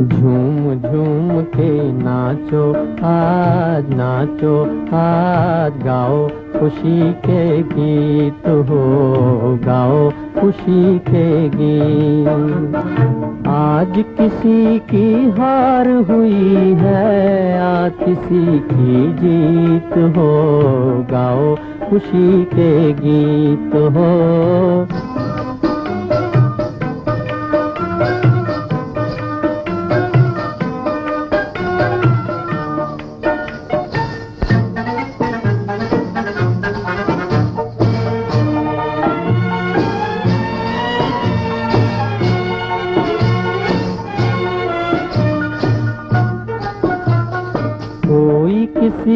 झूम झूम के नाचो, आज नाचो, आज गाओ। खुशी के गीत हो, गाओ खुशी के गीत। आज किसी की हार हुई है, आज किसी की जीत हो, गाओ खुशी के गीत हो।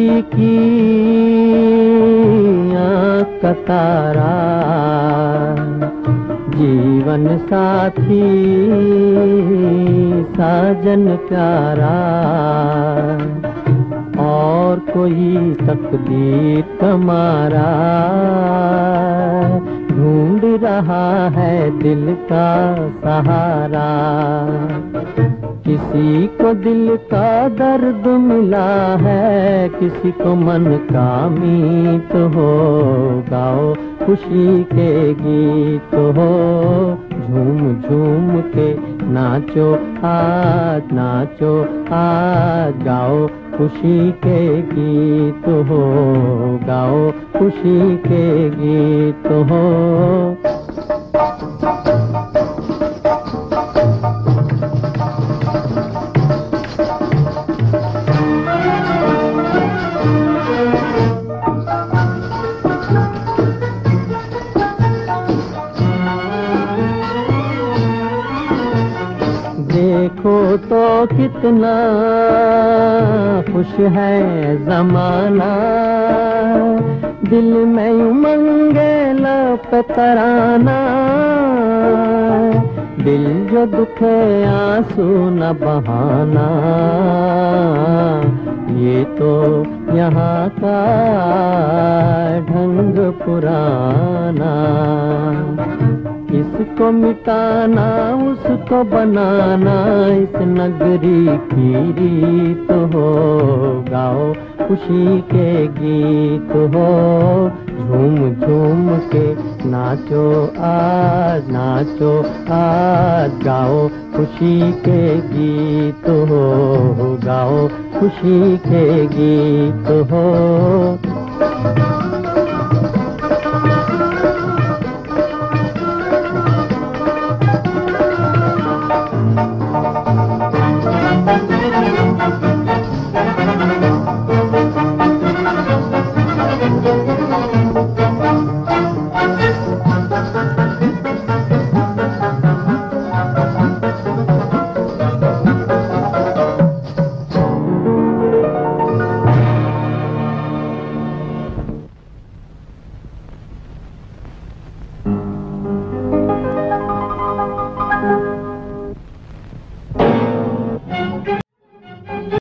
की आँख तारा। जीवन साथी, साजन प्यारा। और कोई तकदीर कमारा। ढूंढ रहा है दिल का सहारा। किसी को दिल का दर्द मिला है, किसी को मन का मीत हो, गाओ खुशी के गीत हो। झूम झूम के नाचो, आज नाचो, आज गाओ खुशी के गीत हो, गाओ खुशी के गीत हो। देखो तो कितना खुश है जमाना। दिल में उमंगे लब तराना। दिल जो दुखे आँसू न बहाना। ये तो यहाँ का ढंग पुराना। इसको मिटाना, उसको बनाना, इस नगरी की रीत हो, गाओ खुशी के गीत हो। झूम झूम के नाचो आज नाचो आज, गाओ खुशी के गीत हो, गाओ खुशी के गीत हो।